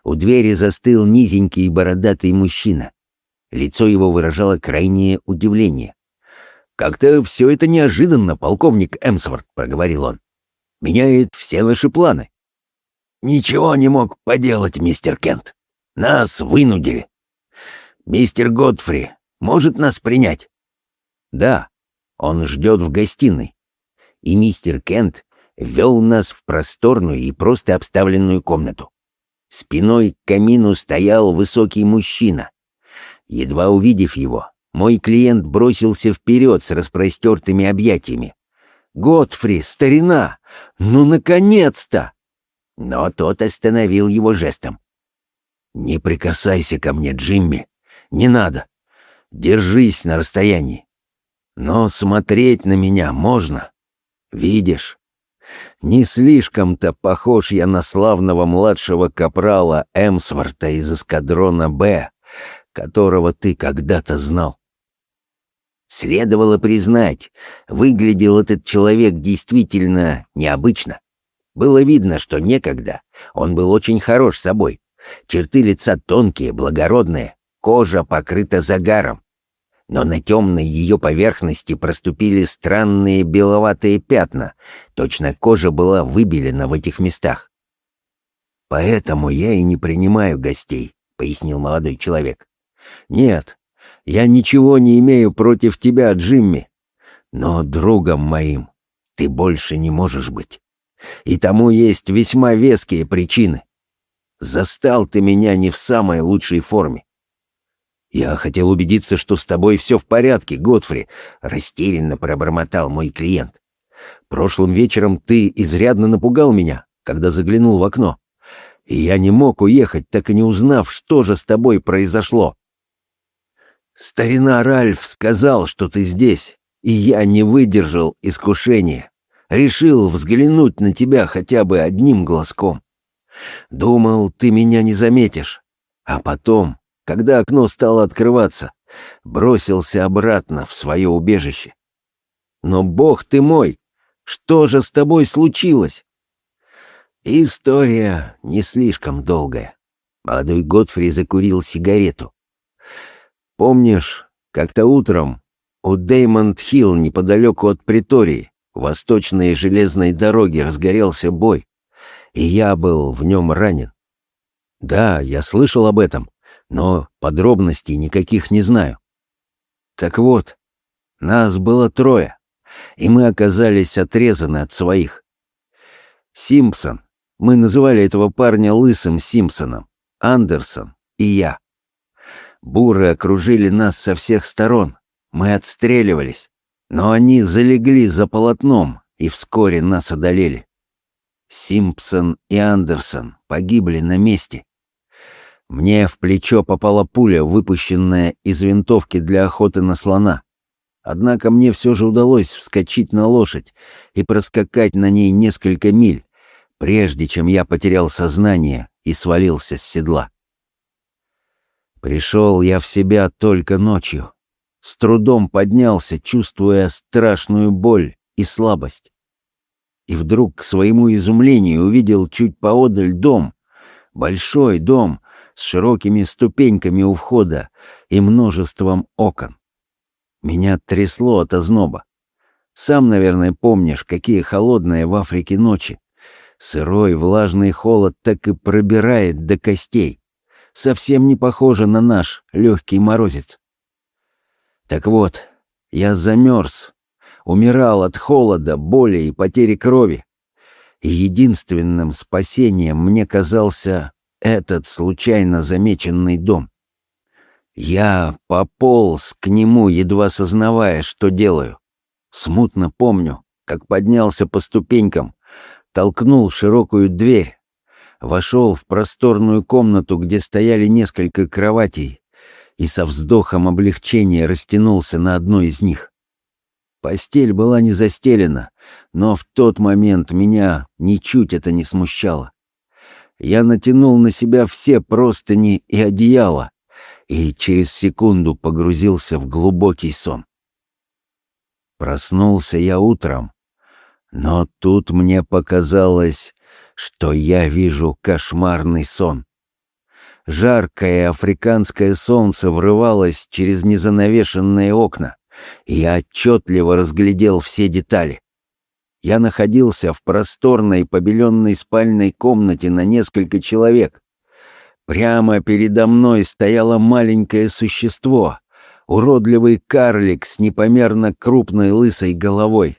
У двери застыл низенький бородатый мужчина. Лицо его выражало крайнее удивление. «Как-то все это неожиданно, полковник Эмсворт», — проговорил он. «Меняет все наши планы». «Ничего не мог поделать, мистер Кент. Нас вынудили. Мистер Годфри может нас принять?» «Да, он ждет в гостиной. И мистер Кент вел нас в просторную и просто обставленную комнату. Спиной к камину стоял высокий мужчина. Едва увидев его, мой клиент бросился вперед с распростертыми объятиями. «Готфри, старина! Ну, наконец-то!» Но тот остановил его жестом. «Не прикасайся ко мне, Джимми. Не надо. Держись на расстоянии. Но смотреть на меня можно. Видишь, не слишком-то похож я на славного младшего капрала Эмсворта из эскадрона «Б», которого ты когда-то знал. Следовало признать, выглядел этот человек действительно необычно. Было видно, что некогда он был очень хорош собой. Черты лица тонкие, благородные, кожа покрыта загаром но на темной ее поверхности проступили странные беловатые пятна, точно кожа была выбелена в этих местах. «Поэтому я и не принимаю гостей», — пояснил молодой человек. «Нет, я ничего не имею против тебя, Джимми, но другом моим ты больше не можешь быть. И тому есть весьма веские причины. Застал ты меня не в самой лучшей форме. «Я хотел убедиться, что с тобой все в порядке, Готфри», — растерянно пробормотал мой клиент. «Прошлым вечером ты изрядно напугал меня, когда заглянул в окно. И я не мог уехать, так и не узнав, что же с тобой произошло». «Старина Ральф сказал, что ты здесь, и я не выдержал искушения. Решил взглянуть на тебя хотя бы одним глазком. Думал, ты меня не заметишь. А потом когда окно стало открываться, бросился обратно в свое убежище. Но, бог ты мой, что же с тобой случилось? История не слишком долгая. Молодой Готфри закурил сигарету. Помнишь, как-то утром у Деймонд-Хилл неподалеку от Притории, восточной железной дороги, разгорелся бой, и я был в нем ранен. Да, я слышал об этом, но подробностей никаких не знаю. Так вот, нас было трое, и мы оказались отрезаны от своих. Симпсон, мы называли этого парня Лысым Симпсоном, Андерсон и я. Буры окружили нас со всех сторон, мы отстреливались, но они залегли за полотном и вскоре нас одолели. Симпсон и Андерсон погибли на месте, мне в плечо попала пуля, выпущенная из винтовки для охоты на слона. Однако мне все же удалось вскочить на лошадь и проскакать на ней несколько миль, прежде чем я потерял сознание и свалился с седла. Пришел я в себя только ночью. С трудом поднялся, чувствуя страшную боль и слабость. И вдруг, к своему изумлению, увидел чуть поодаль дом. Большой дом, с широкими ступеньками у входа и множеством окон. Меня трясло от озноба. Сам, наверное, помнишь, какие холодные в Африке ночи. Сырой, влажный холод так и пробирает до костей. Совсем не похоже на наш легкий морозец. Так вот, я замерз, умирал от холода, боли и потери крови. И единственным спасением мне казался этот случайно замеченный дом. Я пополз к нему, едва сознавая, что делаю. Смутно помню, как поднялся по ступенькам, толкнул широкую дверь, вошел в просторную комнату, где стояли несколько кроватей, и со вздохом облегчения растянулся на одной из них. Постель была не застелена, но в тот момент меня ничуть это не смущало. Я натянул на себя все простыни и одеяло, и через секунду погрузился в глубокий сон. Проснулся я утром, но тут мне показалось, что я вижу кошмарный сон. Жаркое африканское солнце врывалось через незанавешенные окна, и я отчетливо разглядел все детали. Я находился в просторной побеленной спальной комнате на несколько человек. Прямо передо мной стояло маленькое существо, уродливый карлик с непомерно крупной лысой головой.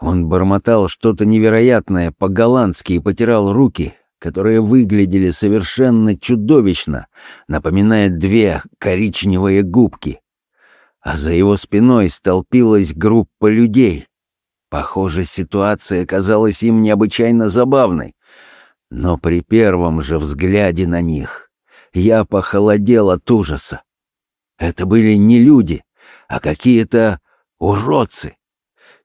Он бормотал что-то невероятное по-голландски и потирал руки, которые выглядели совершенно чудовищно, напоминая две коричневые губки. А за его спиной столпилась группа людей. Похоже, ситуация казалась им необычайно забавной. Но при первом же взгляде на них я похолодел от ужаса. Это были не люди, а какие-то уродцы.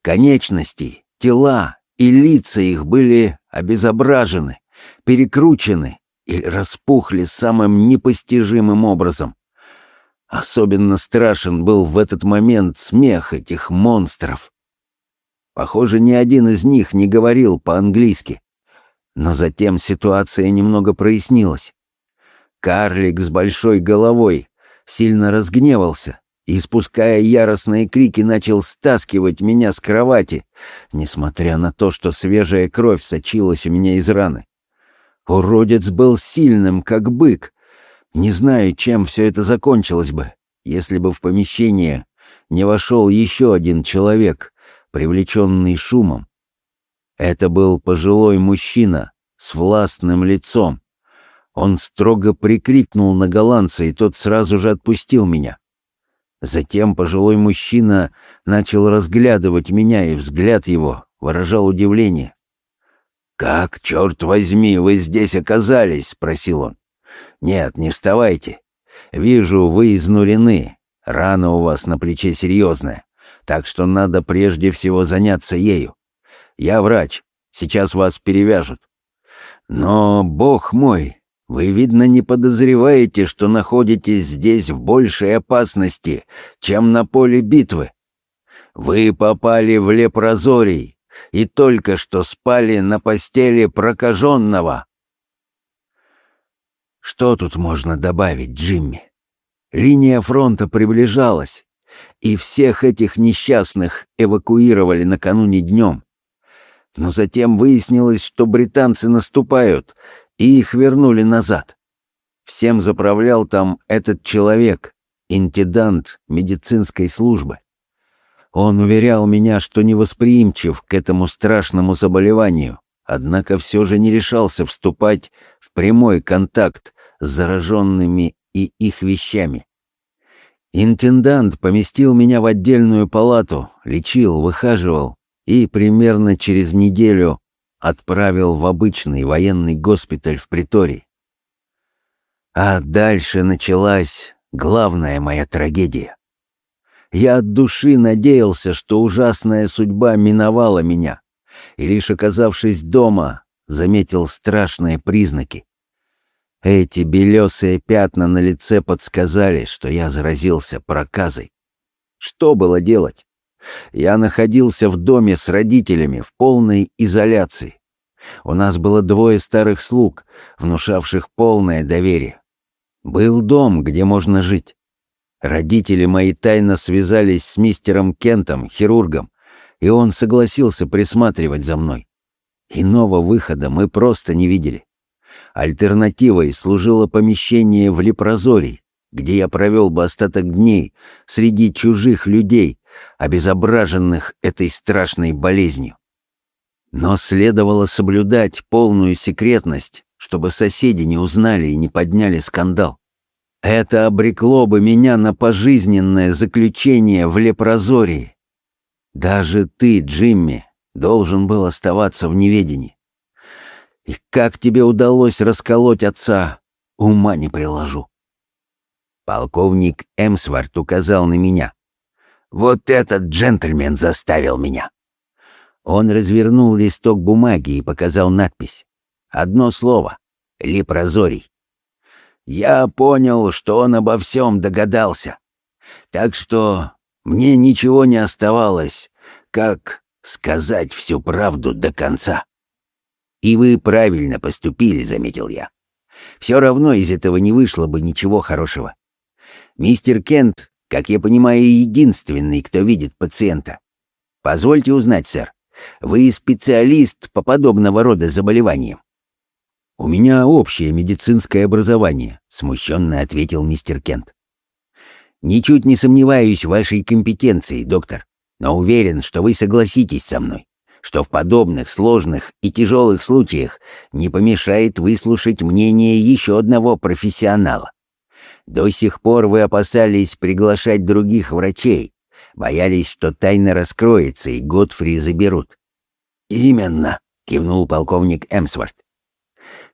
Конечности, тела и лица их были обезображены, перекручены или распухли самым непостижимым образом. Особенно страшен был в этот момент смех этих монстров. Похоже, ни один из них не говорил по-английски. Но затем ситуация немного прояснилась. Карлик с большой головой сильно разгневался и, спуская яростные крики, начал стаскивать меня с кровати, несмотря на то, что свежая кровь сочилась у меня из раны. Уродец был сильным, как бык. Не знаю, чем все это закончилось бы, если бы в помещение не вошел еще один человек, привлеченный шумом. Это был пожилой мужчина с властным лицом. Он строго прикрикнул на голландца, и тот сразу же отпустил меня. Затем пожилой мужчина начал разглядывать меня, и взгляд его выражал удивление. «Как, черт возьми, вы здесь оказались?» — спросил он. «Нет, не вставайте. Вижу, вы изнурены. Рана у вас на плече серьезная, так что надо прежде всего заняться ею. Я врач, сейчас вас перевяжут. Но, бог мой, вы, видно, не подозреваете, что находитесь здесь в большей опасности, чем на поле битвы. Вы попали в лепрозорий и только что спали на постели прокаженного. Что тут можно добавить, Джимми? Линия фронта приближалась, и всех этих несчастных эвакуировали накануне днем. Но затем выяснилось, что британцы наступают, и их вернули назад. Всем заправлял там этот человек, интендант медицинской службы. Он уверял меня, что невосприимчив к этому страшному заболеванию, однако все же не решался вступать в прямой контакт с зараженными и их вещами. Интендант поместил меня в отдельную палату, лечил, выхаживал, и примерно через неделю отправил в обычный военный госпиталь в Притории. А дальше началась главная моя трагедия. Я от души надеялся, что ужасная судьба миновала меня, и лишь оказавшись дома, заметил страшные признаки. Эти белесые пятна на лице подсказали, что я заразился проказой. Что было делать? Я находился в доме с родителями в полной изоляции. У нас было двое старых слуг, внушавших полное доверие. Был дом, где можно жить. Родители мои тайно связались с мистером Кентом, хирургом, и он согласился присматривать за мной. Иного выхода мы просто не видели. Альтернативой служило помещение в Лепрозорий, где я провел бы остаток дней среди чужих людей, обезображенных этой страшной болезнью. Но следовало соблюдать полную секретность, чтобы соседи не узнали и не подняли скандал. Это обрекло бы меня на пожизненное заключение в лепрозории. Даже ты, Джимми, должен был оставаться в неведении. И как тебе удалось расколоть отца, ума не приложу. Полковник Эмсворт указал на меня. «Вот этот джентльмен заставил меня!» Он развернул листок бумаги и показал надпись. Одно слово — «Лепрозорий». Я понял, что он обо всем догадался. Так что мне ничего не оставалось, как сказать всю правду до конца. «И вы правильно поступили», — заметил я. «Все равно из этого не вышло бы ничего хорошего. Мистер Кент, как я понимаю, единственный, кто видит пациента. Позвольте узнать, сэр, вы специалист по подобного рода заболеваниям?» «У меня общее медицинское образование», — смущенно ответил мистер Кент. «Ничуть не сомневаюсь в вашей компетенции, доктор, но уверен, что вы согласитесь со мной, что в подобных сложных и тяжелых случаях не помешает выслушать мнение еще одного профессионала. До сих пор вы опасались приглашать других врачей, боялись, что тайна раскроется и Готфри заберут. «Именно», — кивнул полковник Эмсворт.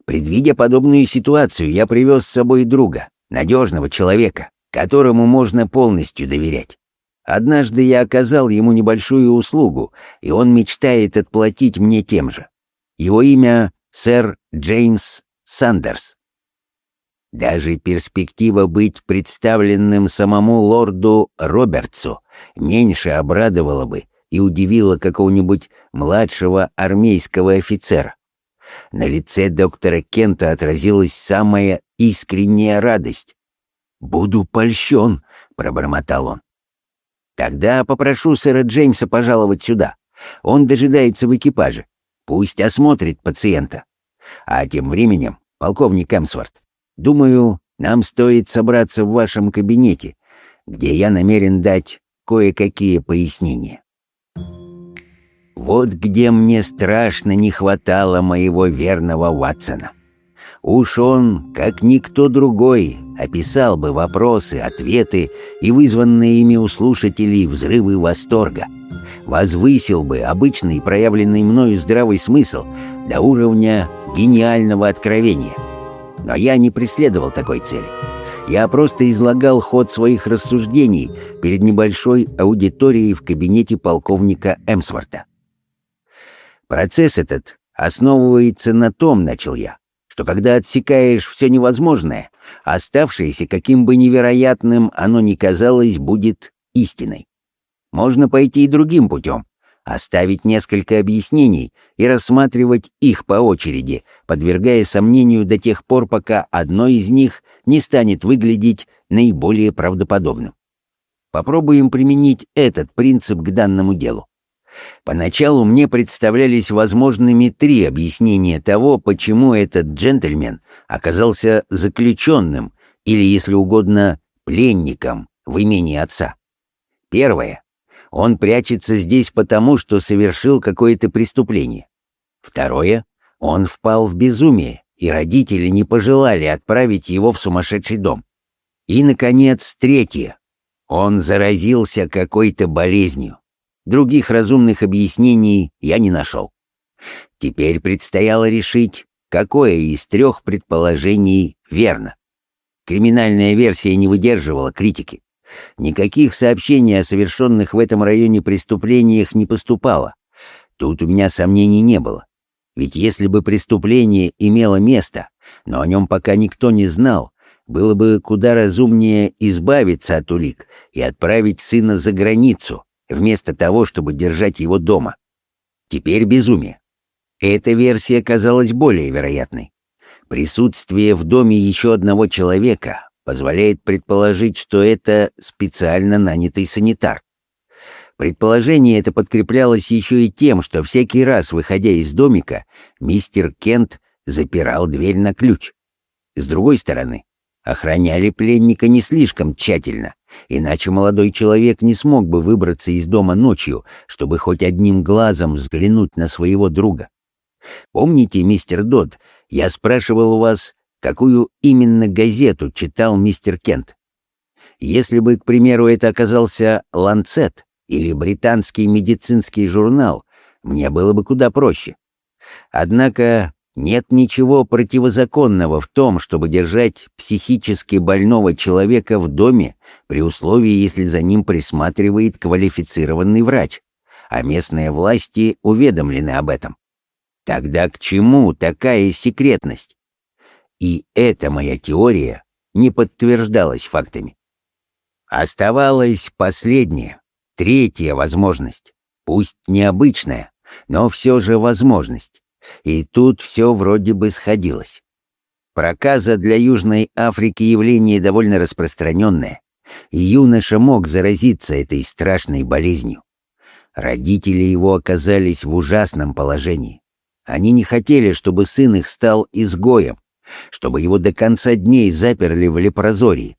«Предвидя подобную ситуацию, я привез с собой друга, надежного человека, которому можно полностью доверять. Однажды я оказал ему небольшую услугу, и он мечтает отплатить мне тем же. Его имя — сэр Джеймс Сандерс. Даже перспектива быть представленным самому лорду Робертсу меньше обрадовала бы и удивила какого-нибудь младшего армейского офицера. На лице доктора Кента отразилась самая искренняя радость. «Буду польщен», — пробормотал он. «Тогда попрошу сэра Джеймса пожаловать сюда. Он дожидается в экипаже. Пусть осмотрит пациента. А тем временем, полковник Эмсворт, Думаю, нам стоит собраться в вашем кабинете, где я намерен дать кое-какие пояснения. Вот где мне страшно не хватало моего верного Ватсона. Уж он, как никто другой, описал бы вопросы, ответы и вызванные ими у слушателей взрывы восторга. Возвысил бы обычный проявленный мною здравый смысл до уровня гениального откровения — но я не преследовал такой цели. Я просто излагал ход своих рассуждений перед небольшой аудиторией в кабинете полковника Эмсворта. Процесс этот основывается на том, начал я, что когда отсекаешь все невозможное, оставшееся, каким бы невероятным оно ни казалось, будет истиной. Можно пойти и другим путем, оставить несколько объяснений и рассматривать их по очереди, подвергая сомнению до тех пор, пока одно из них не станет выглядеть наиболее правдоподобным. Попробуем применить этот принцип к данному делу. Поначалу мне представлялись возможными три объяснения того, почему этот джентльмен оказался заключенным или, если угодно, пленником в имении отца. Первое он прячется здесь потому, что совершил какое-то преступление. Второе, он впал в безумие, и родители не пожелали отправить его в сумасшедший дом. И, наконец, третье, он заразился какой-то болезнью. Других разумных объяснений я не нашел. Теперь предстояло решить, какое из трех предположений верно. Криминальная версия не выдерживала критики. Никаких сообщений о совершенных в этом районе преступлениях не поступало. Тут у меня сомнений не было. Ведь если бы преступление имело место, но о нем пока никто не знал, было бы куда разумнее избавиться от улик и отправить сына за границу, вместо того, чтобы держать его дома. Теперь безумие. Эта версия казалась более вероятной. Присутствие в доме еще одного человека позволяет предположить, что это специально нанятый санитар. Предположение это подкреплялось еще и тем, что всякий раз, выходя из домика, мистер Кент запирал дверь на ключ. С другой стороны, охраняли пленника не слишком тщательно, иначе молодой человек не смог бы выбраться из дома ночью, чтобы хоть одним глазом взглянуть на своего друга. Помните, мистер Дод, я спрашивал у вас, какую именно газету читал мистер Кент. Если бы, к примеру, это оказался «Ланцет» или британский медицинский журнал, мне было бы куда проще. Однако нет ничего противозаконного в том, чтобы держать психически больного человека в доме при условии, если за ним присматривает квалифицированный врач, а местные власти уведомлены об этом. Тогда к чему такая секретность? И эта моя теория не подтверждалась фактами. Оставалась последняя, третья возможность, пусть необычная, но все же возможность. И тут все вроде бы сходилось. Проказа для Южной Африки явление довольно распространенное, и юноша мог заразиться этой страшной болезнью. Родители его оказались в ужасном положении. Они не хотели, чтобы сын их стал изгоем, чтобы его до конца дней заперли в лепрозории.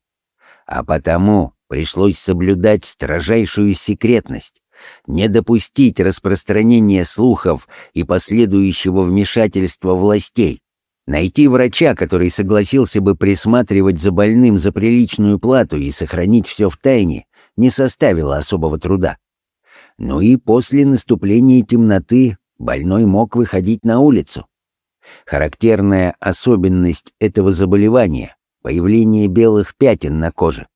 А потому пришлось соблюдать строжайшую секретность, не допустить распространения слухов и последующего вмешательства властей, найти врача, который согласился бы присматривать за больным за приличную плату и сохранить все в тайне, не составило особого труда. Ну и после наступления темноты больной мог выходить на улицу. Характерная особенность этого заболевания — появление белых пятен на коже.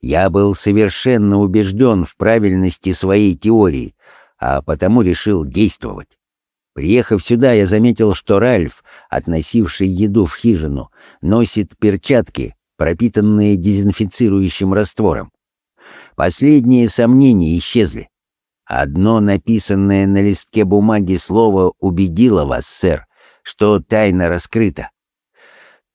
Я был совершенно убежден в правильности своей теории, а потому решил действовать. Приехав сюда, я заметил, что Ральф, относивший еду в хижину, носит перчатки, пропитанные дезинфицирующим раствором. Последние сомнения исчезли. Одно написанное на листке бумаги слово убедило вас, сэр, что тайна раскрыта.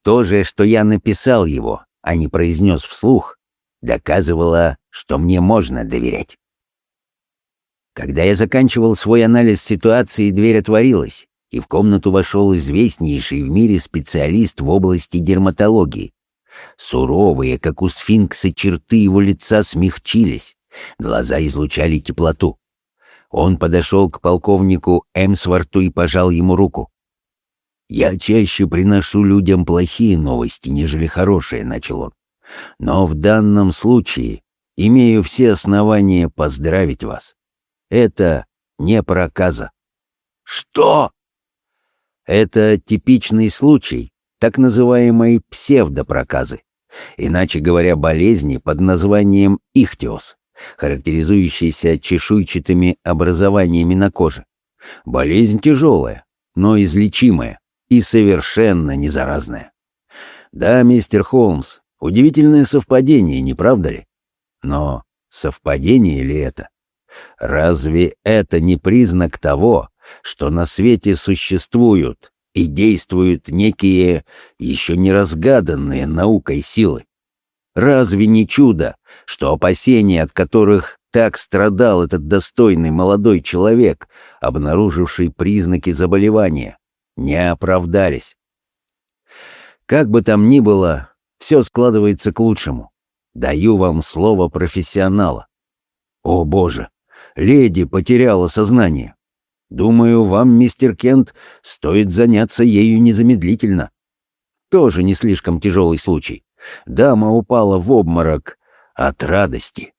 То же, что я написал его, а не произнес вслух, доказывало, что мне можно доверять. Когда я заканчивал свой анализ ситуации, дверь отворилась, и в комнату вошел известнейший в мире специалист в области дерматологии. Суровые, как у сфинкса, черты его лица смягчились, глаза излучали теплоту. Он подошел к полковнику Эмсворту и пожал ему руку. «Я чаще приношу людям плохие новости, нежели хорошие», — начал он. Но в данном случае имею все основания поздравить вас. Это не проказа. Что? Это типичный случай так называемой псевдопроказы, иначе говоря, болезни под названием ихтиоз, характеризующейся чешуйчатыми образованиями на коже. Болезнь тяжелая, но излечимая и совершенно не заразная. Да, мистер Холмс, Удивительное совпадение, не правда ли? Но совпадение ли это? Разве это не признак того, что на свете существуют и действуют некие еще не разгаданные наукой силы? Разве не чудо, что опасения, от которых так страдал этот достойный молодой человек, обнаруживший признаки заболевания, не оправдались? Как бы там ни было, все складывается к лучшему. Даю вам слово профессионала. О, боже! Леди потеряла сознание. Думаю, вам, мистер Кент, стоит заняться ею незамедлительно. Тоже не слишком тяжелый случай. Дама упала в обморок от радости.